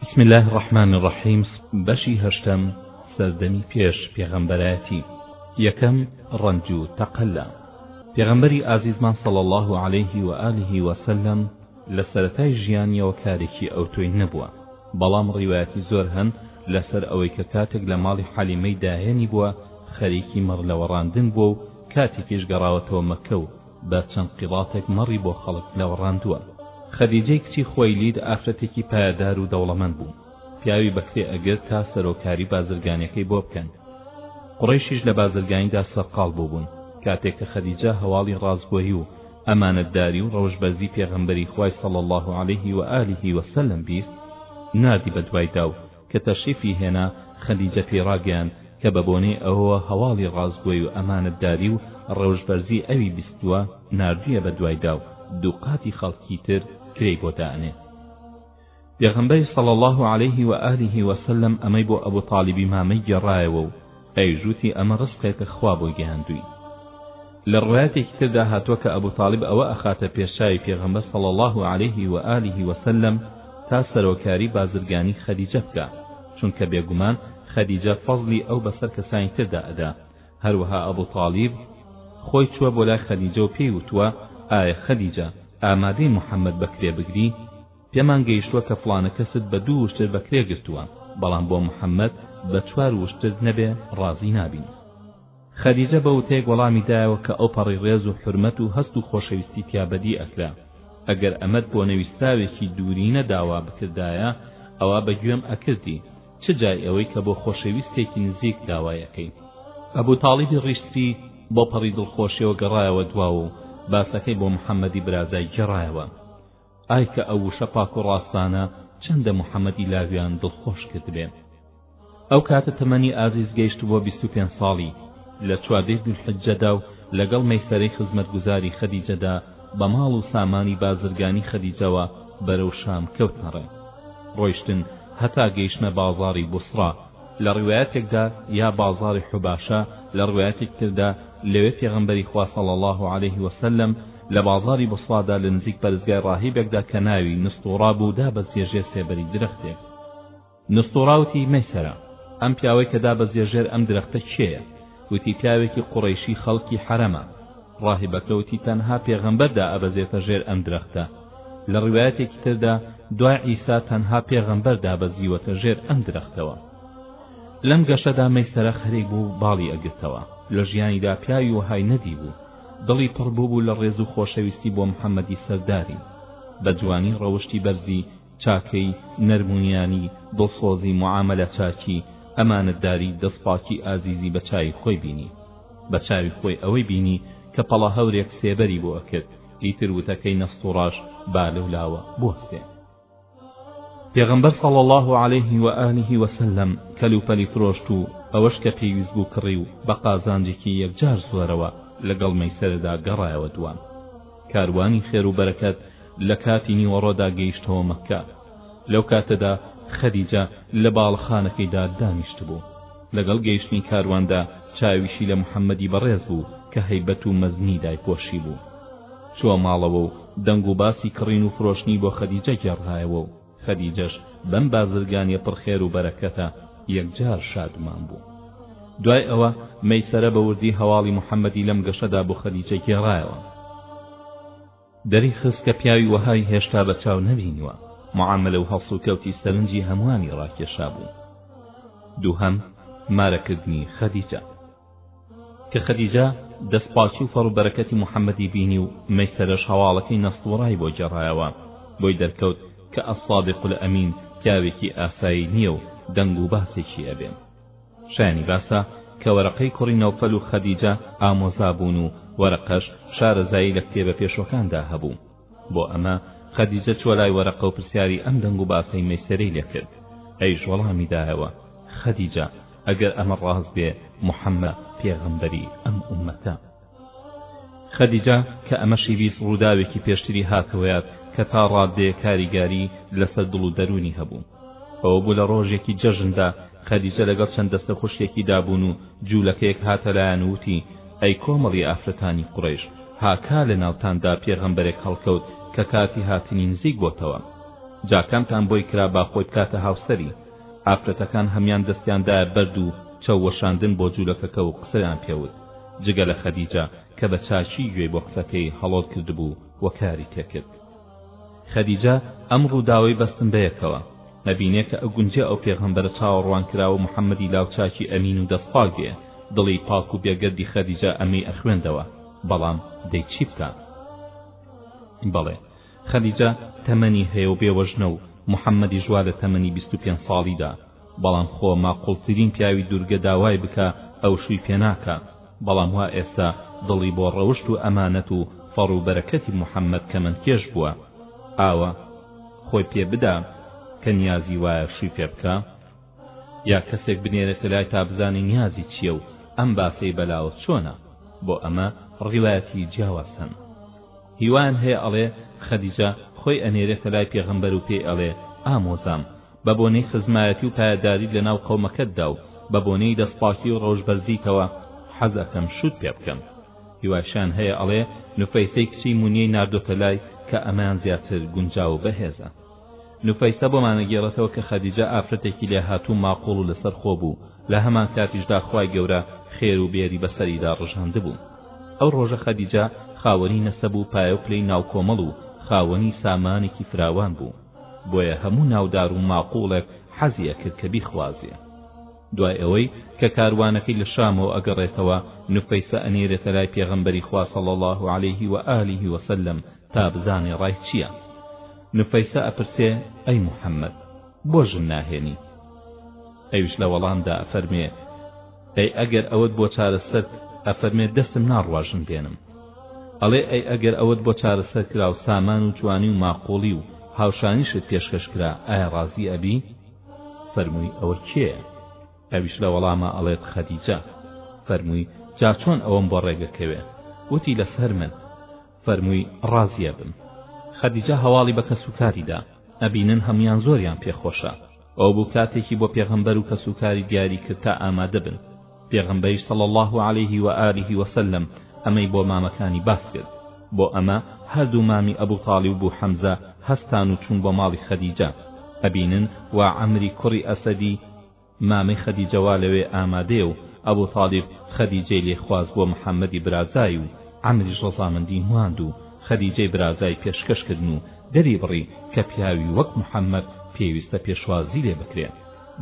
بسم الله الرحمن الرحیم بەشی هەشتەم سەردەمی پێش پێغەمبەرایەتی یەکەم ڕەنج و تەقەلا پێغەمبەری ئازیزمان صلی الله عليه و آله وسلم لە سەرەتای ژیانیەوە کارێکی ئەوتۆی نەبووە بەڵام ڕیواەتی زۆر هەن لەسەر ئەوەی کە کاتێک لە ماڵی حەلیمەی داهێنی بووە خەریکی مەڕ لەوەڕاندن بووە و کاتێکیش گەڕاوەتەوە مەکە و بە چەند قیڕاتێک مەڕی بۆ خەڵک لەوەڕاندووە. خەدیجەی کچی خوەیلید ئافرەتێکی پایەدار و دەوڵەمەند بوو، پیاوی بەکرێ ئەگرت تا سەرۆکاری بازرگانیەکەی بۆ بکەن. قوڕەیشیش لە بازرگانیدا سەرقاڵ بووبوون، کاتێک کە خەدیجە هەواڵی ڕاستگۆیی و ئەمانەتداری و ڕەوشبەرزی پێغەمبەری خوای صلی اللە علیه و آله و سلم بیست، ناردی بەدوایدا و کە تەشریفی هێنا خەدیجە پێی ڕاگەیاند کە بە بۆنەی ئەوەوە هەواڵی ڕاستگۆی و ئەمانەتداری و ڕەوشبەرزی ئەوی بیستووە ناردوویە بە دوایدا و دووقاتی خەڵکی تر کرێی بۆ دائەنێ پێغەمبەری صلی اللە علیه و آله و سلم ئەمەی بۆ ئەبو طالیبی مامەی گێڕایەوە و ئەویش وتی ئەمە ڕزقێکە خوا بۆی گەیاندووی. لە ڕوایەتێکی تردا هاتووە کە ئەبو تاڵیب ئەوە ئەخاتە پێش چاوی پێغەمبەر صلی اللە علیه و آله و سلم تا سەرۆکاری بازرگانی خەدیجە بکا چونکە بێگومان خەدیجە فەزڵی ئەو بەسەر کەسانی تردا ئەدا هەروەها ئەبو تاڵیب خۆی چووە بۆ لای خەدیجە و پێی وتووە ئایە خەدیجە ئامادەی محمد بە کرێ بگری؟ پێمان گەیشتووە کە فڵانە کەست بە دوو وشتر بە کرێ گرتووە، بەڵام بۆ محەممەد بە چوار وشتر نەبێ ڕازی نابین. خەدیجە بە وتەیەک وەڵامی دایەوە کە ئەوپەڕی ڕێز و حورمەت و هەست و خۆشەویستی تیا بەدی ئەکرا، ئەگەر ئەمەت بۆ نەویستراوێکی دوورینە داوا بکردایە، ئەوا بە گوێم ئەکردی، چ جای ئەوەی کە بۆ خۆشەویستێکی نزیک داوای ئەکەی. ئەبوو تاڵیبی ڕیش سپی بەوپەڕی دڵخۆشییەوە گەڕایەوە دواو و باسەکەی بۆ محەممەدی برازای گێڕایەوە. ئای کە ئەو وشە پاک و ڕاستانە چەندە محەمەد ئیلاویان دڵخۆش کردبێ. ئەو کاتە تەمەنی ئازیز گەیشتبووە بیست و پێنج ساڵی، لە چواردەی زولحیجەدا و لەگەڵ مەیسەرەی خزمەتگوزاری خەدیجەدا بە ماڵ و سامانی بازرگانی خەدیجەوە بەرەو شام کەوتنە ڕێ. ڕۆیشتن هەتا گەیشتنە بازاڕی بوسڕە، لە ڕیوایەتێکدا یا بازاڕی حوباشە، لە ڕیوایەتێکی تردا لەوێ پێغەمبەری خوا صلی اللە علیه وسلم لە بازاڕی بوسڵادا لە نزیک پەرستگای ڕاهیبێکدا کە ناوی نستوڕا بوو دابەزیە ژێر سێبەری درەختێک نستوڕا وتی مەیسەرە ئەم پیاوەی کە دابەزیە ژێر ئەم درەختە کێیە وتی پیاوێکی قوڕیشی خەڵکی حرەمە ڕاهبەکە وتی تەنها پێغەمبەردا ئەبەزێتە ژێر ئەم درەختە لە ڕوایەتێکی تردا دوای عیسا تەنها پێغەمبەر دابەزیوەتە ژێر ئەم درەختەوە لەم گەشەدا مەیسەرە خەریک بوو باڵی ئەگرتەوە لە ژیانیدا پیاوی وهای نەدی بوو دڵی پڕ بووبوو لە ڕێز و خۆشەویستی بۆ محەممەدی سەرداری بە جوانی ڕەوشتی بەرزی چاکەی نەرمونیانی دڵسۆزی موعامەلە چاکی ئەمانەتداری دەست پاکی ئازیزی بە چاوی خۆی بینی بە چاوی خۆی ئەوەی بینی کە پەڵە هەورێک سێبەری بۆ ئەکرد ئیتر وتەکەی نەستوڕاش با لەولاوە بوەستێ. پێغەمبەر صلی اللە علیه و آله و سلم کەلوپەلی فرۆشت و ئەوەش کە پێویست بوو کڕی و بە قازانجێکی یەکجار زۆرەوە لەگەڵ مەیسەرەدا گەڕایەوە دووان کاروانی خێر و بەرەکەت لە کاتی نیوەڕۆدا گەیشتەوە مەککە لەو کاتەدا خەدیجە لە باڵەخانەکەیدا دانیشت بوو لەگەڵ گەیشتنی کارواندا چاویشی لە محەممەدی بەڕێز بوو کە هەیبەت و مەزنی دایپۆشی بوو چووە ماڵەوە و دەنگ و باسی کڕین و فرۆشتنی بۆ خەدیجە گێڕایەوە و خەدیجەش بەم بازرگانیە پڕ خێر و بەرەکەتە یەکجار شادومان بوو. دوای ئەوە مەیسەرە بە وردی هەواڵی محەمەدی لەم گەشەدا بۆ خەدیجە گێڕایەوە. دەریخست کە پیاوی وەهای هێشتا بە چاو نەبینیوە، معامەلە و هەڵسوکەوتی سەرنجی هەمووانی ڕاکێشابوو. دووهەم، مارەکردنی خەدیجە. کە خەدیجە دەستپاکی و فەڕوبەرەکەتی محەمەدی بینی و مەیسەرەش هەواڵەکەی نەستوڕای بۆ گێڕایەوە بۆی دەرکەوت کە الصادق الامین پیاوێکی ئاسایی نییە و دەنگ و باسێکی ئەبێ شایانی باسە کە وەرەقەی کوڕی نەوفەل و خەدیجە ئامۆزا بوون و وەرەقەش شارەزایی لە کتێبە پێشوەکاندا هەبوو بۆ ئەمە خەدیجە چوە لای وەرەقە و پرسیاری ئەم دەنگ و باسەی مەیسەرەی لێ کرد ئەویش وەڵامی دایەوە خەدیجە ئەگەر ئەمە ڕاست بێ محەممەد پێغەمبەری ئەم ئومەتە خەدیجە کە ئەمەشی بیست ڕووداوێکی پێشتری هاتەوەیات کە تا ڕاددەیە کاریگاری لەسەر دڵ و دەروونی هەبوو ئەوە بوو لە ڕۆژێکی جەژندا خەدیجە لەگەڵ چەند دەستە خوشکێکیدا بوون و جوولەکەیەک هاتە لایان و وتی ئەی کۆمەڵی ئافرەتانی قوڕەیش هاکا لە ناوتاندا پێغەمبەرێک هەڵکەوت کە کاتی هاتنی نزیک بۆتەوە جا کامتان بۆی کرا با خۆی بکاتە هاوسەری ئافرەتەکان هەمان دەستیاندایە بەرد و چەوەشاندن بۆ جوولەکەکە و قسەیان پێوت جگە لە خەدیجە کە بە چاکی گوێی بۆ قسەکەی هەڵۆت کردبوو و کاری تێکرد خەدیجە ئەم ڕووداوەی بەستن بە یەکەوە ئەبینێ کە ئەگونجێ ئەو پێغەمبەرە چاوەڕوانکراوە محەممەدی لاوچاکی ئەمین و دەستپاک بێ دڵی پاک و بێگەردی خەدیجە ئەمەی ئەخوێندەوە بەڵام دەی چی بکا بەڵێ خەدیجە تەمەنی هەیە و بێوەژنە و محەممەدیش وا لە تەمەنی بیست و پێنج ساڵیدا بەڵام خۆ ماقوڵترین پیاوی دورگە داوای بکە ئەو شوی پێ ناکا بەڵام وا ئێستا دڵی بۆ ڕەوشت و ئەمانەت و فەڕ و بەرەکەتی محمد کەمەند کێش بوە ئاوا خۆی پێ بدا کە نیازی وایە شوی پێ بکا یا کەسێک بنێرێتە لای تا بزانی نیازی چیە و ئەم باسەی بەلاوە چۆنە بۆ ئەمە ڕیوایەتی جیاواز هەن هیوایان هەیە ئەڵێ خەدیجە خۆی ئەنێرێتە لای پێغەمبەر و پێی ئەڵێ ئامۆزام بە بۆنەی خزمایەتی و پایەداریت لە ناو قەومەکەتدا و بە بۆنەی دەستپاکی و ڕەوش بەرزیتەوە حەز ئەکەم شوت پێ بکەم هیواشان هەیە ئەڵێ نوفەیسەی کچی مونیەی ناردۆتە لای کە ئەمان زیاتر گونجاو و بەهێزە نوفەیسە بۆمانە گێڕێتەوە کە خەدیجە ئافرەتێکی لێهاتوو ماقوڵ و لەسەر خۆ بوو لە هەمان کاتیشدا خوای گەورە خێر و بێری بەسەریدا ڕژاندبوو ئەو ڕۆژە خەدیجە خاوەنی نەسەب و پایە و پلەی ناوکۆمەڵ و خاوەنی سامانێکی فراوان بوو بۆیە هەموو ناودار و ماقوڵێک حەزی ئەکرد کە بیخوازێ دوای ئەوەی کە کاروانەکەی لە شامەوە ئەگەڕێتەوە نوفەیسە ئەنێرێتە لای پێغەمبەری خوا صلی اللە علیه و آله و سلم تا بزانێ ڕای چیە نوفەیسە ئەپرسێ ئەی محمد بۆ ژن ناهێنی ئەویش لە وەڵامدا ئەفەرمێ ئەی ئەگەر ئەوەت بۆ چارەسەر ئەفەرمێ دەستم ناڕواژن بێنم ئەڵێ ئەی ئەگەر ئەوەت بۆ چارەسەر کرا و سامان و جوانی و ماقوڵی و هاوشانیشت پێشکەش کرا ئایا ڕازی ئەبی فەرمووی ئەوە کێیە ئەویش لە وەڵاما ئەڵێت خەدیجە فەرمووی جا چۆن ئەوەم بۆ ڕێگەکەوێ وتی لەسەر من فەرمووی ڕازیە بم خەدیجە هەواڵی بە کەسوکاری دا ئەبینن هەمویان زۆریان پێخۆشە ئەو بوو کاتێکی بۆ پێغەمبەر و کەسوکاری دیاری کرد تا ئامادە بن پێغەمبەیش صلی الله عليه و آله وسلم ئەمەی بۆ مامەکانی باس کرد بۆ ئەمە هەردوو مامی ئەبو تاڵی و بو حەمزە هەستان و چوون بۆ ماڵی خەدیجە ئەبینن وا عەمری کوڕی ئەسەدی مامەی خەدیجە وا لەوێ ئامادەیە و ئەبو تالیب خەدیجەی لێ خواست بۆ محەمەدی برازای و عەمریش ڕەزامەندی نواند و خەدیجەی برازای پێشکەش کردن و دەری بڕی کە پیاوی وەک محەمەد پێویستە پێشوازی لێ بکرێ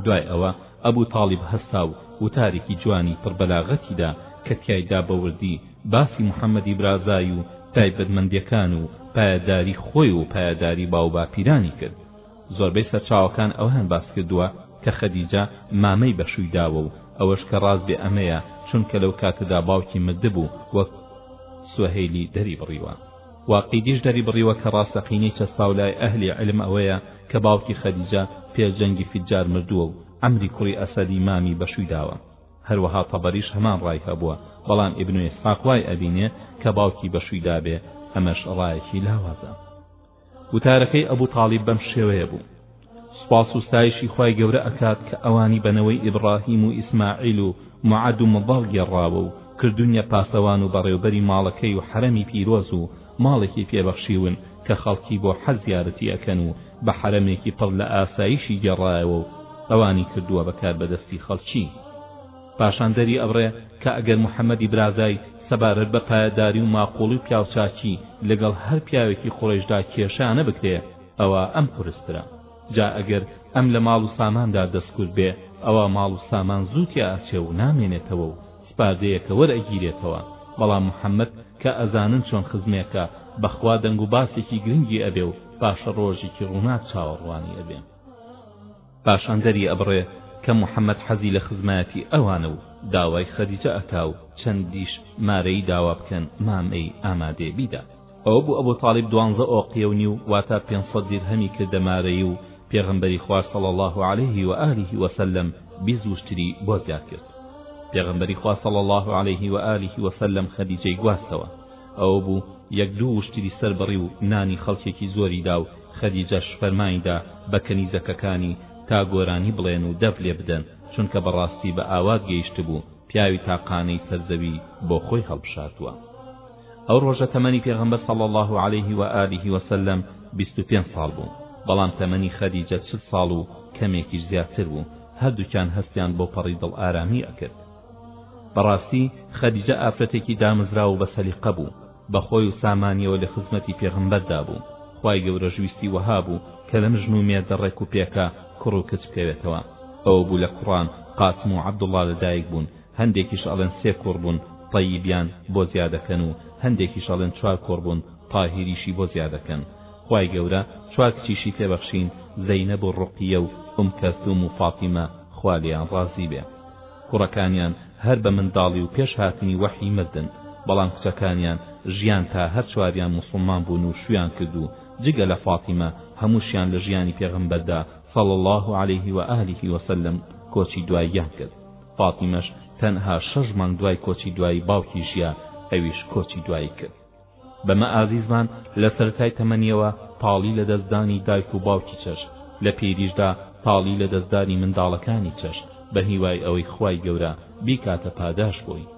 دوای ئەوە ئەبو تالیب هەستا و وتارێکی جوانی پڕ بەلاغەتی دا کە تیایدا بە وردی باسی محەمەدی برازای و تایبەتمەندیەکان و پایەداری خۆی و پایەداری باوباپیرانی کرد زۆربەی سەرچاوەکان ئەوەیان باسکردووە کە خەدیجە مامەی بەشووی داوە و ئەوەش کە ڕاست بێ ئەمەیە چونکە لەو کاتەدا باوکی مردبوو وەک سۆهەیلی دەریبڕیوە واقیدیش دەریبڕیوە کە ڕاستەقینەی چەسپاو لای ئەهلی علم ئەوەیە کە باوکی خەدیجە پێ جەنگی فیجار مردووە و عەمری کوڕی ئەسەدی مامی بەشووی داوە هەروەها تەبەریش هەمان ڕای هەبووە بەڵام ئیبن ئیسحاق وای ئەبینێ کە باوکی بەشووی دابێ ئەمەش ڕایەکی لاوازە وتارەکەی ئەبو تاڵیب بەم شێوەیە بوو سپاس و ستایشی خوای گەورە ئەکات کە ئەوانی بەنەوەی ئیبڕاهیم و ئیسماعیل و معەد و مضاڵ گێڕاوە و کردوونیە پاسەوان و بەڕێوبەری ماڵەکەی و حەرەمی پیرۆز و ماڵێکی پێبەخشیون کە خەڵکی بۆ حەج زیارەتی ئەکەن و بە حەرەمێکی پڕ لە ئاسایشی گێڕایەوە و ئەوانی کردووە بە کاربەدەستی خەڵکی پاشان دەری ئەبڕێ کە ئەگەر محەمەدی برازای سەبارەت بە پایەداری و ماقوڵی و پیاوچاکی لەگەڵ هەر پیاوێکی قوڕەیشدا کێشەیان نەبکرێ ئەوا ئەم قورسترە جا ئەگەر ئەم لە ماڵ و ساماندا دەستکورد بێ ئەوا ماڵ و سامان زوو تێئەچێ و نامێنێتەوە و سپاردەیەکە وەرئەگیرێتەوە بەڵام محەمەد کە ئەزانن چۆن خزمێکە بەخوا دەنگ و باسێکی گرنگی ئەبێ و پاشەڕۆژێکی ڕووناک چاوەڕوانی ئەبێ. پاشان دەری ئەبڕێ کە محمد حەزی لە خزمایەتی ئەوانە و داوای خەدیجە ئەکا و چەندیش مارەیی داوا بکەن مامەی ئامادەیە بیدا ئەوە بۆ ئەبو تالیب دوانزە ئۆقیە و نیو واتا پێنج سەد دیرهەمی کردە مارەیی و پێغەمبەری خوا صلی اللە علیه و آله و سلم بیست وشتری بۆ زیاد کرد پێغەمبەری خوا صلی اللە علیه و آله و سلم خەدیجەی گواستەوە ئەوە بوو یەک دوو وشتری سەربڕی و نانی خەڵکێکی زۆری دا و خەدیجەش فەرمانیدا بە کەنیزەکەکانی تا گۆرانی بڵێن و دەف لێبدەن، چونکە بەڕاستی بە ئاوات گەیشتبوو، پیاوی تاقانەی سەر زەوی بۆ خۆی هەڵبژاردووە. ئەو ڕۆژە تەمەنی پێغەمبەر صلی اللە علیه و آله و سلم بیست و پێنج ساڵ بوو، بەڵام تەمەنی خەدیجە چل ساڵ و کەمێکیش زیاتر بوو، هەردووکیان هەستیان بۆ پەڕی دڵ ئارامی ئەکرد. بەڕاستی خەدیجە ئافرەتێکی دامەزراو و بە سەلیقە بوو، بە خۆی و سامانیەوە لە خزمەتی پێغەمبەردا بوو خوای گەورەش ویستی وەها بوو کە لەم ژن و مێردە ڕێک و پێکە کوڕ و کچ بکەوێتەوە ئەوە بوو لە کوڕان قاسم و عەبدوڵڵا لە دایک بوون هەندێکیش ئەڵێن سێ کوڕ بوون طەیبیان بۆ زیادەکەن و هەندێکیش ئەڵێن چوار کوڕ بوون طاهیریشی بۆ زیادەکەن خوای گەورە چوار کچیشی پێ بەخشین زەینەب و ڕوقیە و ئوم کەلثوم و فاتیمە خوا لێیان ڕازی بێ کوڕەکانیان هەر بە منداڵی و پێش هاتنی وەحی مردن، بەڵام کچەکانیان ژیان تا هەر چواریان موسڵمان بوون و شوویان کرد و جگە لە فاتیمە هەمووشیان لە ژیانی پێغەمبەردا صلی اللە علیه و آله و سلم کۆچی دواییان کرد فاتیمەش تەنها شەش مانگ دوای کۆچی دوایی باوکی ژیا ئەویش کۆچی دوایی کرد. بەمە ئازیزمان لە سەرەتای تەمەنیەوە تاڵی لە دەستدانی دایک و باوکی چەشت لە پیریشدا تاڵی لە دەستدانی منداڵەکانی چەشت بە هیوای ئەوەی خوای گەورە بیکاتە پاداش بۆی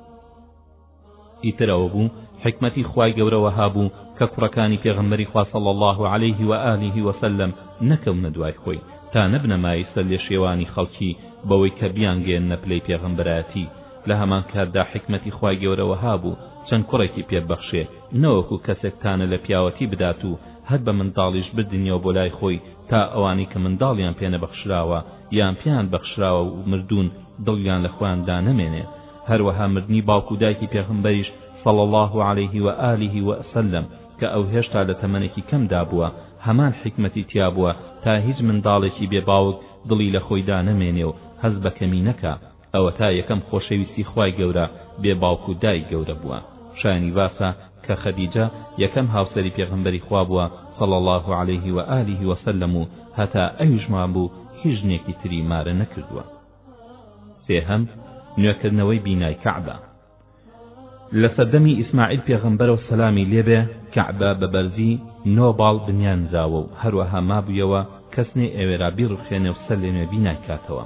ئیتر ئەوە بوو حکمەتی خوای گەورە وەها بوو کە کوڕەکانی پێغەمبەری خوا صلی الله علیه و آله و سلم نەکەونە دوای خۆی تا نەبنە مایستە لێشێوانی خەڵکی بەوەی کە بیانگەیەننە پلەی پێغەمبەرایەتی لە هەمان کاتدا حیکمەتی خوای گەورە وەها بوو چەند کوڕێکی پێ ببەخشێ نەوەکو کەسێک تانە لە پیاوەتی بدات و هەر بە منداڵیش بردنیەوە بۆ لای خۆی تا ئەوانەی کە منداڵیان پێ نەبەخشراوە یان پێیان بەخشراوە و مردوون دڵیان لە خۆیاندا نەمێنێ هەروەها مردنی باوک و دایکی پێغمبەریش صلى الله عليه وآله وسلم کە ئەو هێشتا لە تەمەنێکی کەمدا بووە هەمان حکمەتی تیا بووە تا هیچ منداڵێکی بێ باوک دڵی لە خۆیدا نەمێنێ و هەز بە کەمی نەکا ئەوەتا یەکەم خۆشەویستی خوای گەورە بێ باوک و دایک گەورە بووە شایەنی باسە کە خەدیجە یەکەم هاوسەری پێغەمبەری خوا بووە صلی اللە علیه و آله و سلم و هەتا ئەویش مابوو هیچ ژنێکی تری مارە نەکردووە سێهەم نوێکردنەوەی بینای کەعبە لە سەردەمی ئیسماعیل پێغەمبەرەوە سەلامی لێبێ کەعبە بە بەرزی نۆ باڵ بنیانراوە و هەروەها مابوویەوە کەس نەیئەوێرا بیڕوخێنێ و سەر لەنوێ بینای کاتەوە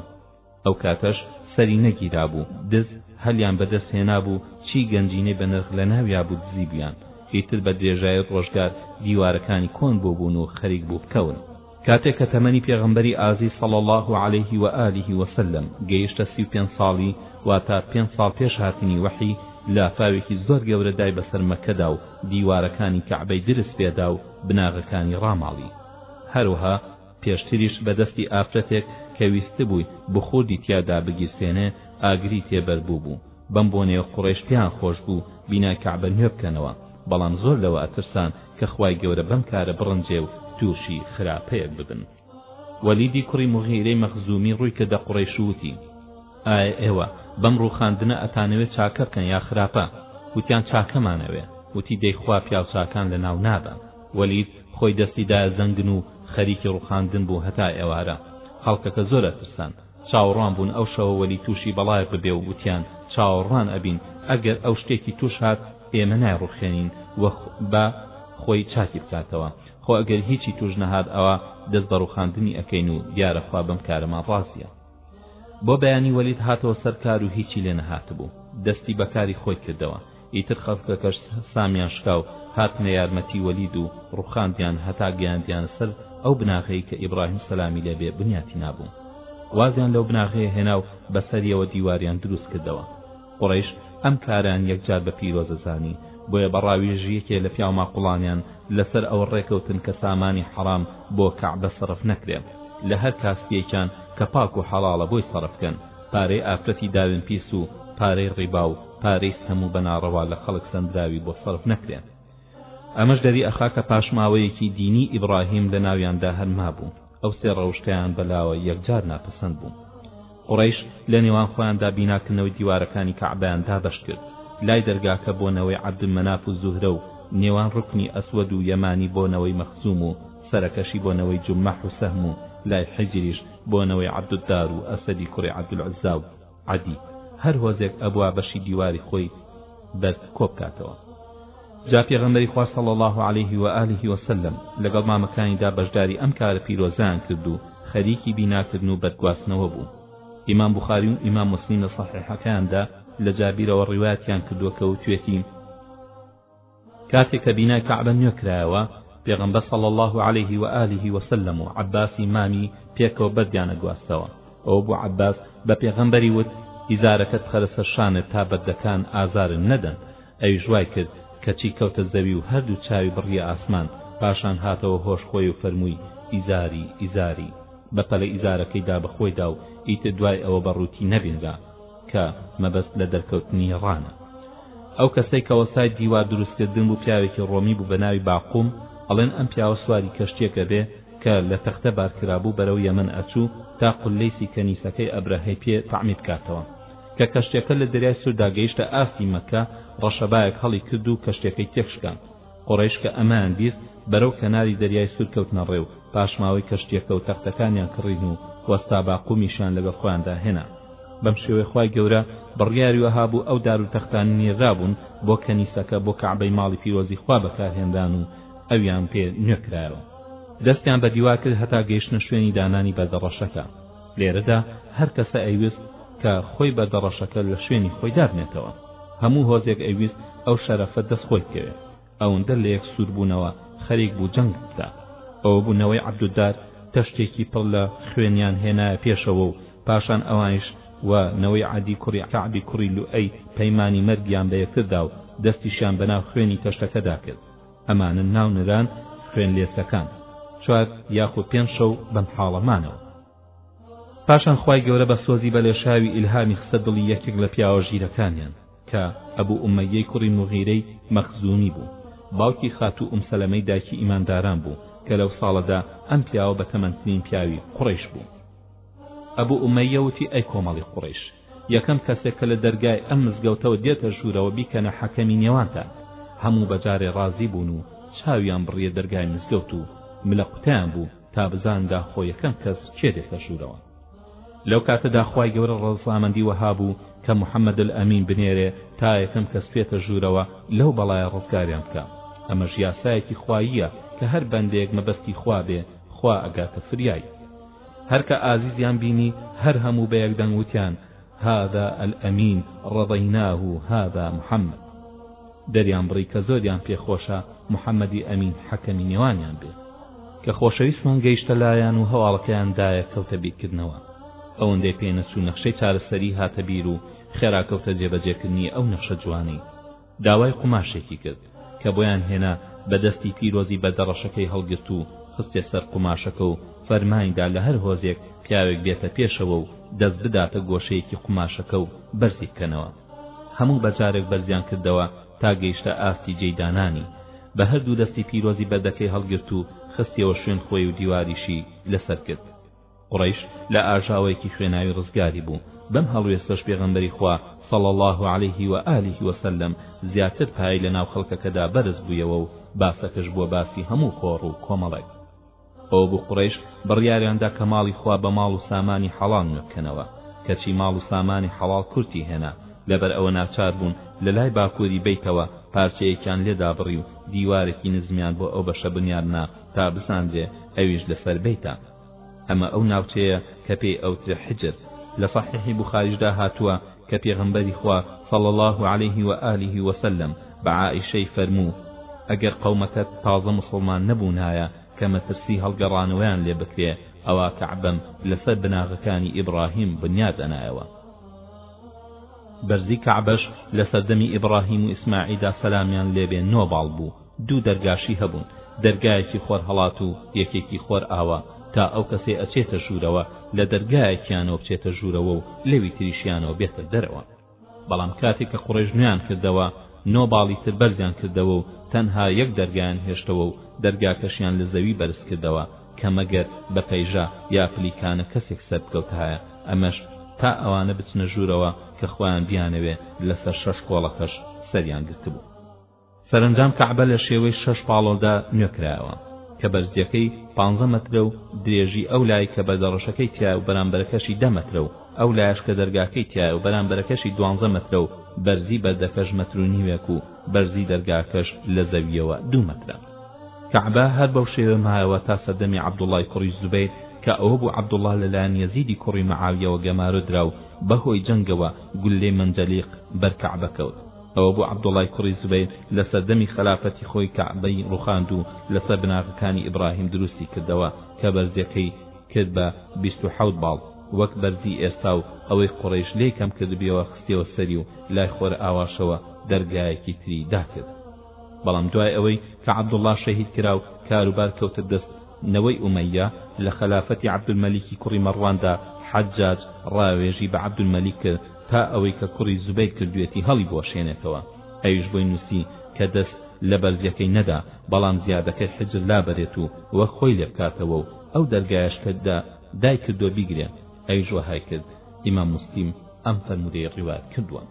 ئەو کاتەش سەری نەگیرابوو دز هەلیان بە دەست هێنابوو چی گەنجینەی بە نرخ لە ناویا بوو دزیبویان ئیتر بە درێژایی ڕۆژگار دیوارەکانی کۆن بۆ بوون و خەریک بوو بکەون کاتێک کە تەمەنی پێغەمبەری ئازیز صلی اللە علیه و آله و سلم گەیشتە سی و پێنج ساڵی واتا پێنج ساڵ پێش هاتنی وەحی لافاوێکی زۆر گەورە دای بەسەر مەکەدا و دیوارەکانی کەعبەی درز پێدا و بناغەکانی ڕاماڵی هەروها پێشتریش بە دەستی ئافرەتێک کە ویستبووی بخوردی تیادا بگیرسێنێ ئاگری تێ بەر بووبوو، بەم بۆنەیە قوڕەیش پێیان خۆش بوو بینای کەعبە نوێ بکەنەوە، بەڵام زۆر لەوە ئەترسان کە خوای گەورە بەم کارە بڕەنجێ و تووشی خراپەیەک ببن. وەلیدی کوڕی موغیرەی مەخزوومی ڕووی کردە قوڕەیش و وتی، ئایا ئێوە بەم ڕووخاندنە ئەتانەوێ چاکە بکەن یا خراپە؟ وتیان چاکەمان ئەوێ، وتی دەی خوا پیاوچاکان لەناو نابا. وەلید خۆی دەستی دایە زەنگن و خەریکی ڕوخاندن بوو هەتا ئێوارە خەڵکەکە زۆر ئەترسان چاوەڕوان بوون ئەو شەوە وەلید تووشی بەڵایەک ببێ و وتیان چاوەڕوان ئەبین ئەگەر ئەو شتێکی تووش هات ئێمە نایڕوخێنین و با خۆی چاکی بکاتەوە خۆ ئەگەر هیچی تووش نەهات ئەوا دەست بە ڕوخاندنی ئەکەین و دیارە خوا بەم کارەمان ڕازیە بۆ بەیانی وەلید هاتەوە سەر کار و هیچی لێ نەهاتبوو دەستی بە کاری خۆی کردەوە ئیتر خەڵکەکەش سامیان شکاو هاتنە یارمەتی وەلید و ڕوخاندیان هەتا گەیاندیانە سەر ئەو بناغەی کە ئیبراهیم سەلامی لێبێ بنیاتی نابوو وازیان لەو بناغەیە هێنا و بەسەریەوە دیواریان دروست کردەوە قوڕەیش ئەم کارەیان یەکجار بە پیرۆزە زانی، بۆیە بە ڕاوێژی یەکێ لە پیاوماقوڵانیان لەسەر ئەوە ڕێکەوتن کە سامانی حەڕام بۆ کەعبە سەرف نەکرێ، لە هەر کاسپییەکیان کە پاک و حەڵاڵە بۆی سەرف کەن، پارەی ئافرەتی داوێنپیس و پارەی ڕیبا و پارەی ستەم و بە ناڕەوا لە خەڵک سەندراوی بۆ سەرف نەکرێ. ئەمەش دەریئەخا کە پاشماوەیەکی دینیی ئیبڕاهیم لە ناویاندا هەر مابوو. ئەو سێ ڕەوشتەیان بە لاوە یەکجار ناپەسەند بوو. قوڕەیش لە نێوان خۆیاندا بیناکردنەوەی دیوارەکانی کەعبەیان دابەش کرد، لای دەرگاکە بۆ نەوەی عەبدولمەناف و زوهرە و نێوان ڕوکنی ئەسوەد و یەمانی بۆ نەوەی مەخزوم و سەرەکەشی بۆ نەوەی جوممەح و سەهم و لای حیجریش بۆ نەوەی عەبدودار و ئەسەدی کوڕی عەبدولعوزا و عەدی هەر هۆزێک ئەبوا بەشی دیواری خۆی بەرد کۆبکاتەوە جا پێغەمبەری خوا صلی الله علیه و آله و سلم لەگەڵ مامەکانیدا بەشداری ئەم کارە پیرۆزەیان کرد و خەریکی بیناکردن و بەرگواستنەوە بوو ئیمام بخاری و ئیمام مسلم لە صحیحەکەیاندا لە جابیرەوە ڕیواتیان کردووە کەوتوێتی کاتێک کە بینای کەعبە نوێ کرایەوە پێغەمبەر صلی اللە علیه و آله و سلم و عەباسی مامی پێکەوە بەردیانە گواستەوە ئەو بو عەباس بە پێغەمبەری وت ئیزارەکەت خەرە سەر شانت تا بەردەکان ئازارن نەدەن ئەویش وای کرد کەچی کەوتە زەوی و هەردوو چاوی بڕیە ئاسمان پاشان هاتەوە هۆش خۆی و فەرمووی ئیزاری ئیزاری بەپەلە ئیزارەکەی دا بەخۆیدا و ئیتر دوای ئەوە بە ڕووتی نەبینرا کە مەبەست لە دەرکەوتنی ڕانە. ئەو کەسەی کە وەستای دیوار دروست کردن بوو پیاوێکی ڕۆمی بوو بە ناوی باقوم، ئەڵێن ئەم پیاوە سواری کەشتیەک ئەبێ کە لە تەختە بار کرابوو بەرەو یەمەن ئەچوو تا قولەیسی کەنیسەکەی ئەبرەهەی پێ تەعمیر بکاتەوە. کە کەشتیەکە لە دەریای سوردا گەیشتە ئاستی مەککە ڕەشەبایەک هەڵی کرد و کەشتیەکەی تێکشکاند. قوڕەیش کە ئەمەیان بیست بەرەو کەناری دەریای سوور کەوتنە ڕێ و پاشماوەی کەشتیەکە و تەختەکانیان کڕین و وەستا با قومیشیان لەگەڵ خۆیاندا هێنا بەم شێوەی خوای گەورە بڕیاری وەها بوو ئەو دار و تەختانە نێررابوون بۆ کەنیسەکە بۆ کەعبەی ماڵی پیرۆزی خوا بەکارهێنران و ئەویان پێ نوێ کرایەوە دەستیان بە دیوار کرد هەتا گەیشتنە شوێنی دانانی بەردە ڕەشەکە لێرەدا هەر کەسە ئەیوست کە خۆی بە دەڕەشەکە لە شوێنی خۆی دابنێتەوە هەموو هۆزێک ئەیوست ئەو شەرەفە دەست خۆی بکەوێ ئەوەندە لە یەک سوور بوونەوە خەریک بوو جەنگ بکات ئەوە بوونەوەی عەبدودار تەشتێکی پڕ لە خوێنیان هێنایە پێشەوە و پاشان ئەوانیش و نەوەی عەدی کوڕی کەعبی کوڕی لوئەی پەیمانی مەرگیان بە یەکتردا و دەستیشیان بەناو خوێنی تەشتەکەدا کرد ئەمانە ناو نران خوێن لێسەکان چوار یاخود پێنج شەو بەم حاڵە مانەوە پاشان خوای گەورە بە سۆزی بە لێشاوی ئیلهامی خستە دڵی یەکێک لە پیاوە ژیرەکانیان کە ئەبوو ئومەیەی کوڕی موغیرەی مەخزومی بوو باوکی خاتوو ئوم سەلەمەی دایکی ئیمانداران بوو کە لەو ساڵەدا ئەم پیاوە بە تەمەنترین پیاوی قوڕیش بوو ئەبو ئومەیە وتی ئەی کۆمەڵی قوڕەیش یەکەم کەسێک کە لە دەرگای ئەم مزگەوتەوە دێتە ژوورەوە بیکەنە حەکەمی نێوانتان هەموو بەجارێ ڕازی بوون و چاویان بڕیە دەرگای مزگەوت و ملە قوتیان بوو تا بزان داخۆ یەکەم کەس کێ دێتە ژوورەوە لەو کاتەدا خوای گەورە ڕەزامەندی وەها بوو کە محەممەد ئەمین بنێرێ تا یەکەم کەس پێتە ژوورەوە لەو بەڵایە ڕزگاریان بکە ئەمەش یاسایەکی خواییە کە هەر بەندەیەک مەبەستی خوا بێ خوا ئەگاتە فریای هەر کە ئازیزیان بینی هەر هەموو بە یەک دەنگ وتیان هذا الامین رضیناه هذا محمد دەریان بڕی کە زۆریان پێخۆشە محەممەدی ئەمین حەکەمی نێوانیان بێ کە خۆشەویستمان گەیشتە لایەن و هەواڵەکەیان دایە کەوتە بیرکردنەوە ئەوەندەی پێنەچوو نەخشەی چارەسەری هاتە بیر و خێراکەوتە جێبەجێکردنی ئەو نەخشە جوانەی داوای قوماشێکی کرد کە بۆیان هێنا بە دەستی پیرۆزی بەردە ڕەشەکەی هەڵگرت و خستیە سەر قوماشەکە و فەرمانی دا لە هەر هۆزێک پیاوێک بێتە پێشەوە و دەست بداتە گۆشەیەکی قوماشەکە و بەرزی بکەنەوە هەموو بە جارێک بەرزیان کردەوە تا گەیشتە ئاستی جێی دانانی بە هەردوو دەستی پیرۆزی بەردەکەی هەڵگرت و خستیەوە شوێن خۆی و دیواریشی لەسەر کرد قوڕەیش لە ئاژاوەیەکی خوێناوی ڕزگاری بوو بەم هەڵوێستەش پێغەمبەری خوا صلی اللە علیه و آله و سلم زیاتر پایەی لە ناو خەڵکەکەدا بەرز بوویەوە و باسەکەش بووە باسی هەموو کۆڕ و کۆمەڵێک ئەوە بوو قوڕەیش بڕیاریاندا کە ماڵی خوا بە ماڵ و سامانی حەڵاڵ نوێ بکەنەوە کەچی ماڵ و سامانی حەڵاڵ کورتی هێنا لەبەر ئەوە ناچار بوون لە لای باکووری بیتەوە پارچەیەکیان لێدا بڕی و دیوارێکی نزمیان بۆ ئەو بەشە بنیادنا تا بزانرێ ئەویش لەسەر بیتە ئەمە ئەو ناوچەیە کە پێی ئەوترێ حجر لە صحیحی بوخاریشدا هاتووە کە پێغەمبەری خوا صلی اللە علیه و آله و سلم بە عائشەی فەرموو ئەگەر قەومەکەت تازە موسڵمان نەبوونایە کە مەترسی هەڵگەڕانەوەیان لێ بکرێ ئەوا کەعبەم لەسەر بناغەکانی ئیبراهیم بنیاد ئەنایەوە بەرزی کەعبەش لە سەردەمی ئیبڕاهیم و ئیسماعیدا سەلامیان لێبێ نۆ باڵ بوو دوو دەرگاشی هەبوون دەرگایەکی خۆرهەڵات و یەکێکی خۆرئاوا تا ئەو کەسەی ئەچێتە ژوورەوە لە دەرگایەکیانەوە بچێتە ژوورەوە و لەوی تریشیانەوە بێتە دەرەوە بەڵام کاتێک کە قوڕێش نوێیان کردەوە نۆ باڵی تر بەرزیان کردەوە و تەنها یەک دەرگایان هێشتەوە و دەرگاکەشیان لە زەوی بەرز کردەوە کە مەگەر بە پەیژە یا پلیکانە کەسێک سەربکەوتایە ئەمەش تا ئەوانە بچنە ژوورەوە کە خۆیان بیانەوێ لەسەر شەش کۆڵەکەش سەریان گرتبوو سەرەنجام کەعبە لە شێوەی شەش پاڵەودا نوێ کرایەوە کە بەرزیەکەی پانزە مەترە و درێژی ئەو لای کە بەردەڕەشەکەی تیا و بەرامبەرەکەشی دە مەترە و ئەو لایەش کە دەرگاکەی تیا و بەرامبەرەکەشی دوانزە مەترە و بەرزی بەردەکەش مەتر و نیوێک و بەرزی دەرگاکەش لە زەویەوە دوو مەترە کەعبە هەر بەو شێوە مایەوە تا سەردەمی عەبدوڵای کوڕی زوبەیر کە ئەوە بوو عەبدوڵا لەلایەن یەزیدی کوڕی مەعاویەوە گەمارۆ درا و بەهۆی جەنگەوە گوللەی مەنجەلیق بەر کەعبە کەوت ئەوە بوو عەبدوڵای کوڕی زوبەیر لە سەردەمی خەلافەتی خۆی کەعبەی ڕوخاند و لەسەر بناغەکانی ئیبڕاهیم دروستی کردەوە کە بەرزیەکەی کرد بە بیست و حەوت باڵ وەک بەرزی ئێستا و ئەوەی قوڕەیش لێی کەم کردبیەوە خستیەوە سەری و لای خۆرئاواشەوە دەرگایەکی تری داکرد بەڵام دوای ئەوەی کە عەبدوڵا شەهید کرا و کاروبار کەوتە دەست نەوەی ئومەیە لە خەلافەتی عەبدولمەلیکی کوڕی مەڕواندا حەجاج ڕاوێژی بە عەبدولمەلیک کرد تا ئەوەی کە کوڕی زوبەیر کردوویەتی هەڵیبوەشێنێتەوە ئەویش بۆی نووسی کە دەست لە بەرزییەکەی نەدا بەڵام زیادەکەی حیجر لابەرێت و وەک خۆی لێ بکاتەوە و ئەو دەرگایەش کە دا دای کردووە بیگرێ ئەویش وەهای کرد ئیمام موسلیم ئەم فەرموودەی ڕیوایەت کردووە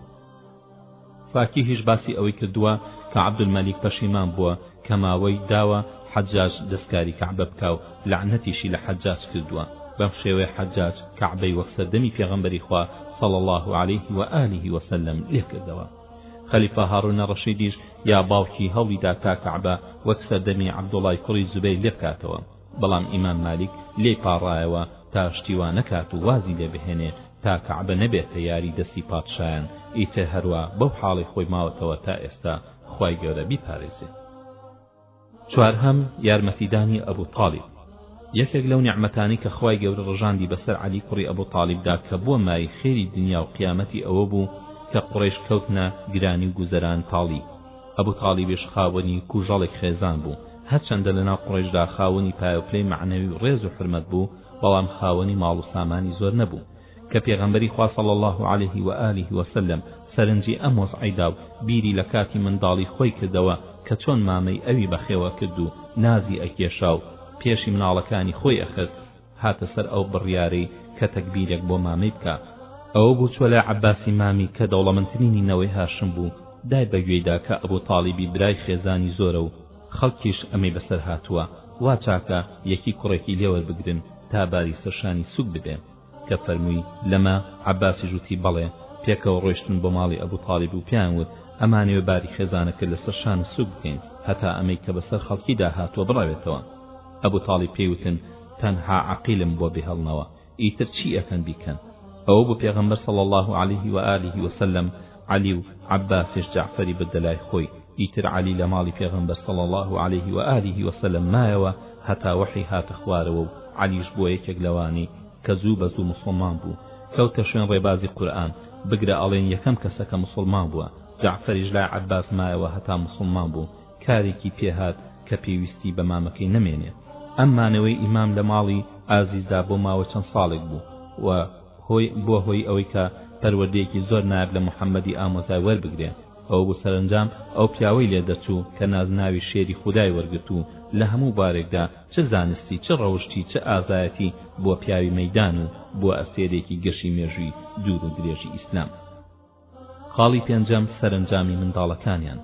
فاکیهیش باسی ئەوەی کردووە کە عەبدولمەلیک پەشیمان بووە کە ماوەی داوە حەجاج دەستکاری کەعبە بکا و لەعنەتیشی لە حەجاج کردووە بەم شێوەیە حەجاج کەعبەی وەک سەردەمی پێغەمبەری خوا صلی الله علیه و آله وسلم لێکردەوە خەلیفە هاڕونە ڕەشیدیش یا باوکی هەوڵیدا تا کەعبە وەک سەردەمی عەبدوڵای کوڕی زوبەیر لێبکاتەوە بەڵام ئیمام مالیک لێی پاڕایەوە تا شتی وا نەکات و وازی لێ بهێنێ تا کەعبە نەبێتە یاری دەستی پادشایان ئیتر هەروا بەو حاڵی خۆی ماوەتەوە تا ئێستا خوای گەورە بیپارێزێ چوارهەم یارمەتیدانی ئەبو تاڵیب یەکێک لەو نیعمەتانی کە خوای گەورە ڕژاندی بەسەر عەلی کوڕی ئەبو تاڵیبدا کە بووە مای خێری دنیا و قیامەتی ئەوە بوو کە قڕیش کەوتنە گرانی و گوزەران تاڵی ئەبو تالیبیش خاوەنی کوژەڵێک خێزان بوو، هەرچەندە لەناو قوڕەیشدا خاوەنی پایەوپلەی مەعنەوی و ڕێز و حورمەت بوو، بەڵام خاوەنی ماڵ و سامانی زۆر نەبوو. کە پێغەمبەری خوا صلی اللە علیه و آله و سلم سەرنجی ئەم وەزعەی دا و بیری لە کاتی منداڵی خۆی کردەوە کە چۆن مامەی ئەوی بەخێوەکرد و نازی ئەکێشا و پێشی مناڵەکانی خۆی ئەخست، هاتە سەر ئەو بڕیارەی کە تەگبیرێک بۆ مامی بکا ئەوە بوو چوە لای عەباسی مامی کە دەوڵەمەنترینی نەوەی هاشم بوو دای بە گوێیدا کە ئەبو تاڵیبی برای خێزانی زۆرە و خەڵکیش ئەمەی بەسەر هاتووە وا چاکە یەکی کوڕێکی لێ وەربگرن تا باری سەرشانی سوک ببێ کە فەرمووی لەمە عەباسیش وتی بەڵێ پێکەوە ڕۆیشتن بۆ ماڵی ئەبو تاڵیب و پێیان وت ئەمانەوێ باری خێزانەکە لەسەر شان سوک بکەین هەتا ئەمەی کە بەسەر خەڵکیدا هاتووە بڕەوێتەوە ئەبو تاڵیب پێی وتن تەنها عەقیلم بۆ بهێڵنەوە ئیتر چی ئەکەن بیکەن ئەوە بوو پێغەمبەر صلی اللە علیه و آله و سلم عەلی و عەباسیش جەعفەری بردە لای خۆی ئیتر عەلی لە ماڵی پێغەمبەر صلی اللە علیه و آله و سلم مایەوە هەتا وەحی هاتە خوارەوە و عەلیش بووە یەکێک لەوانەی کە زوو بە زوو موسڵمان بوو کەوتە شوێن ڕێبازی قورئان بگرە ئەڵێن یەکەم کەسە کە موسڵمان بووە جەعفەریش لای عەباس مایەوە هەتا موسڵمان بوو کارێکی پێهات کە پێویستی بە مامەکەی نەمێنێ ئەم مانەوەی ئیمام لە ماڵی ئازیزدا بۆ ماوە چەند ساڵێک بوو و هۆی بووە هۆی ئەوەی کە پەروەردەیەکی زۆر نایاب لە محەمەدی ئامۆزای وەربگرێ ئەوە بوو سەرەنجام ئەو پیاوەی لێ دەرچوو کە نازناوی شێری خودای وەرگرت و لە هەموو بارێکدا چ زانستی چ ڕەوشتی چ ئازایەتی بووە پیاوی مەیدان و بووە ئەستێرەیەکی گەشی مێژووی دوور و درێژی ئیسلام خاڵی پێنجەم سەرەنجامی منداڵەکانیان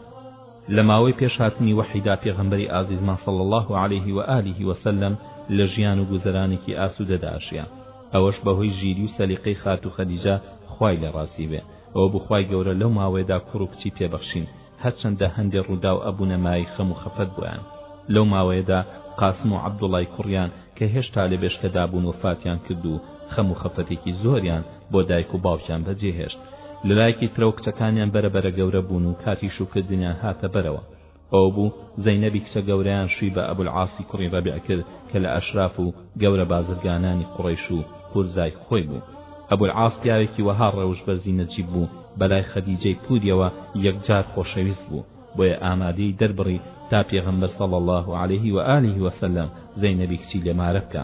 لە ماوەی پێش هاتنی وەحیدا پێغەمبەری ئازیزمان صلی الله علیه و آله وسلم لە ژیان و گوزەرانێکی ئاسوودەدا ئەژیا ئەوەش بەهۆی ژیری و سەلیقەی خاتوو خەدیجە خوای لێ ڕازی بێ ئەوە بوو خوای گەورە لەو ماوەیەدا کوڕ و کچی پێبەخشین هەرچەندە هەندێ ڕووداو ئەبوونە مایەی خەم و خەفەت بۆیان لەو ماوەیەدا قاسم و عەبدوڵای کوڕیان کە هێشتا لە بێشکەدا بوون وەفاتیان کرد و خەم و خەفەتێکی زۆریان بۆ دایک و باوکیان بەجێ هێشت لە لایەکی ترەوە کچەکانیان بەرە بەرە گەورە بوون و کاتی شووکردنیان هاتە بەرەوە ئەوە بوو زەینەبی کچە گەورەیان شووی بە ئەبولعاسی کوڕی ڕەبیع کرد کە لە ئەشراف و گەورە بازرگانانی قوڕەیش و قورزای خۆی بوو ئەبولعاس پیاوێکی وەها ڕەوشت بەرزی نەجیب بوو بەلای خەدیجەی پوریەوە یەکجار خۆشەویست بوو بۆیە ئامادەی دەربڕی تا پێغەمبەر صلی اللە علیه و آله و سلم زەینەبی کچی لێ مارە بکا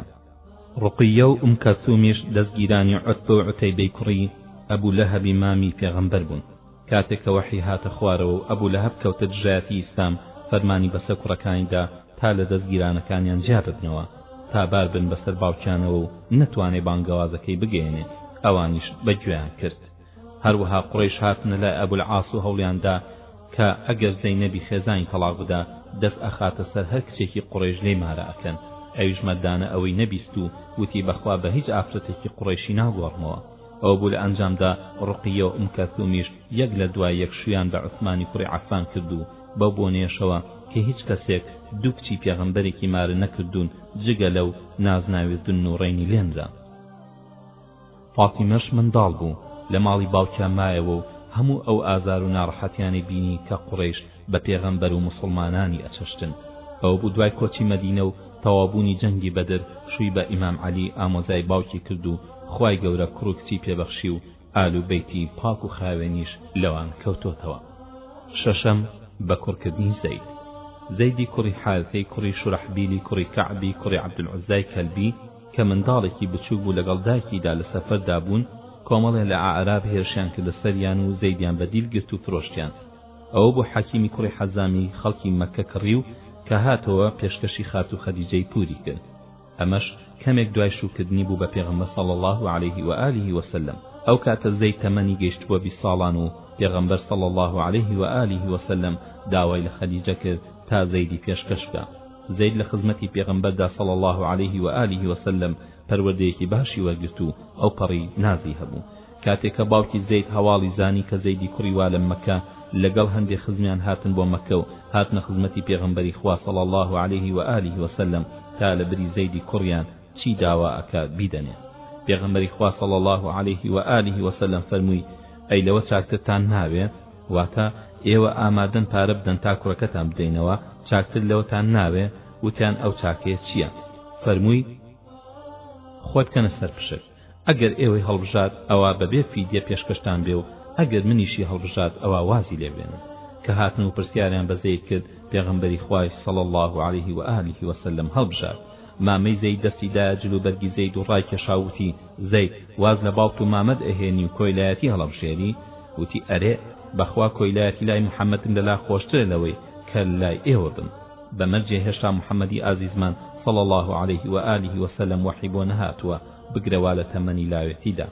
ڕوقیە و ئوم کەلثومیش دەستگیرانی عوتبە و عوتەیبەی کوڕی ئەبو لەهەبی مامی پێغەمبەر بوون کاتێک کە وەحی هاتە خوارەوە و ئەبو لەهەب کەوتە دژایەتی ئیسلام فەرمانی بەسەر کوڕەکانی دا تا لە دەست گیرانەکانیان جیا ببنەوە تا بار بن بەسەر باوکیانەوە و نەتوانێ بانگەوازەکەی بگەیەنێ ئەوانیش بە گوێیان کرد هەروەها قوڕەیش هاتنە لای ئەبو العاس و هەوڵیان دا کە ئەگەر زەینەبی خێزانی تەڵاق بدا دەست ئەخاتە سەر هەر کچێکی قوڕەیش لێی مارە ئەکەن ئەویش مەردانە ئەوەی نەبیست و وتی بەخوا بە هیچ ئافرەتێکی قوڕەیشی ناگۆڕمەوە ئەوەبوو لە ئەنجامدا ڕوقیە و ئوم کەلثومیش یەک لە دوای یەک شویان بە عوسمانی کوڕی عەفان کرد و بەو بۆنەیەشەوە کە هیچ کەسێک دوو کچی پێغەمبەرێکی مارە نەکردوون جگە لەو نازناوی زولنوڕەینی لێنرا فاتیمەش منداڵ بوو لە ماڵی باوکیا مایەوە و هەموو ئەو ئازار و ناڕەحەتیانەی بینی کە قوڕەیش بە پێغەمبەر و موسڵمانانی ئەچەشتن ئەوە بوو دوای کۆچی مەدینە و تەوابوونی جەنگی بەدر شووی بە ئیمام عەلی ئامۆزای باوکی کرد و خوای گەورە کوڕ و کچی پێبەخشی و ئال و بەیتی پاک و خاوێنیش لەوان کەوتۆتەوە شەشەم بە کوڕکردنی زەید زەیدی کوڕی حارثەی کوڕی شورحبیلی کوڕی کەعبی کوڕی عەبدولعزای کەلبی کە منداڵێکی بچووک بوو لەگەڵ دایکیدا لە سەفەردا بوون کۆمەڵێ لە ئەعراب هێرشیان کردە سەریان و زەیدیان بە دیل گرت و فرۆشتیان ئەوە بوو حەکیمی کوڕی حەزامی خەڵکی مەککە کڕی و کە هاتەوە پێشکەشی خاتوو خەدیجەی پووری کرد ئەمەش کەمێک دوای شووکردنی بوو بە پێغەمبەر صلی اللە علیه و آله و سلم ئەو کاتە زەید تەمەنی گەیشتبووە بیست ساڵان و پێغەمبەر صلی اللە علیه و آله و سلم داوای لە خەدیجە کرد تا زەیدی پێشکەش بکە زەید لە خزمەتی پێغەمبەردا صلی اللە علیه و آله و سلم پەروەردەیەکی باشی وەرگرت و ئەو پەڕی نازی هەبوو کاتێ کە باوکی زەید هەواڵی زانی کە زەیدی کوڕی وا لە مەکە لە گەڵ هەندێ خزمیان هاتن بۆ مەکە و هاتنە خزمەتی پێغەمبەری خوا صلی اللە علیه و آله و سلم تا لە بری زەیدی کوڕیان چی داوا ئەکا بیدەنێ پێغەمبەری خوا صلی اللە علیه و آله و سلم فەرمووی ئەی لەوە چاکترتان ناوێ واتە ئێوە ئامادەن پارە بدەن تا کوڕەکەتان بدەینەوە چاکتر لەوەتان ناوێ وتیان ئەو چاکەیە چییە فەرمووی خۆت کەنە سەر پشک ئەگەر ئێوەی هەڵبژارد ئەوا بەبێ فیدیە پێشکەشتان بێ و ئەگەر منیشی هەڵبژارد ئەوا وازی لێ بێنن کە هاتن و پرسیاریان بە زەید کرد پێغەمبەری خوای صلی اللە علیه و آله و سلم هەڵبژارد مامەی زەید دەستی دایە جل و بەرگی زەید و ڕایکێشا وتی زەید واز لە باوک و مامەت ئەهێنی و کۆیلایەتی هەڵەبژێری وتی ئەرێ بەخوا کۆیلایەتی لای محەممەدم لەلا خۆشترە لەوەی کە لای ئێوە بم بە مەرجێ هێشتا محمدی ئازیزمان صلی اللە علیه و آله و سلم وەحی بۆ نەهاتووە بگرە وا لە تەمەنی لاوێتیدا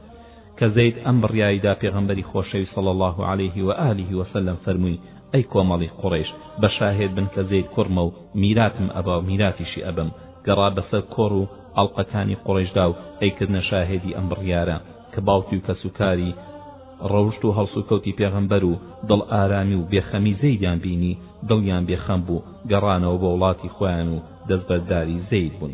کە زەید ئەم بڕیایدا پێغەمبەری خۆشەویست صلی اللە علیه و آله و سلم فەرمووی ئەی کۆمەڵی قوڕەیش بە شاهێد بن کە زەید کوڕمە و میراتم ئەبا و میراتیشی ئەبەم گەڕا بەسەر کۆڕ و ئەڵقەکانی قوڕەیشدا و ئەیکردنە شاهێدی ئەم بڕیارە کە باوکی و کەسوکاری ڕەوشت و هەڵسوکەوتی پێغەمبەر و دڵ ئارامی و بێخەمی زەیدیان بینی دڵیان بێخەم بوو گەڕانەوە بۆ وڵاتی خۆیان و دەستبەرداری زەید بوون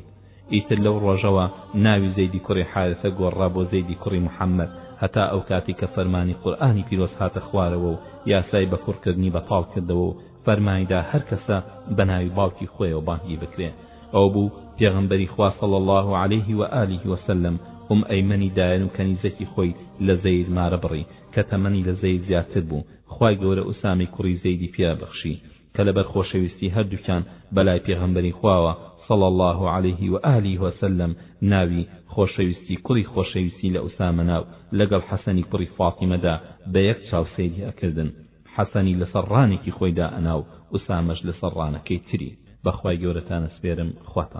ئیتر لەو ڕۆژەوە ناوی زەیدی کوڕی حارثە گۆڕرا بۆ زەیدی کوڕی محەممەد هەتا ئەو کاتی کە فەرمانی قورئانی پیرۆز هاتە خوارەوە و یاسای بەکوڕکردنی بەتاڵ کردەوە و فەرمایدا هەر کەسە بەناوی باوکی خۆیەوە بانگی بکرێ ئەوەبوو پێغەمبەری خوا صلی اللە علیه و آله و سلم ئوم ئەیمەنی دایەن و کەنیزەکی خۆی لە زەید مارە بڕی کە تەمەنی لە زەید زیاتر بوو خوای گەورە ئوسامی کوڕی زەیدی پیا بەخشی کە لەبەر خۆشەویستی هەردووکیان بەلای پێغەمبەری خواوە صلی اللە علیه و آله و سلم ناوی خۆشەویستی کوڕی خۆشەویستی لە ئوسامە ناو لەگەڵ حەسەنی کوڕی فاطیمەدا بە یەک چاو سەیری ئەکردن حەسەنی لەسەر ڕانێکی خۆی دائەنا و ئوسامەش لەسەر ڕانەکەی تری. بەخوای گەورەتانەسپێرم خواتان.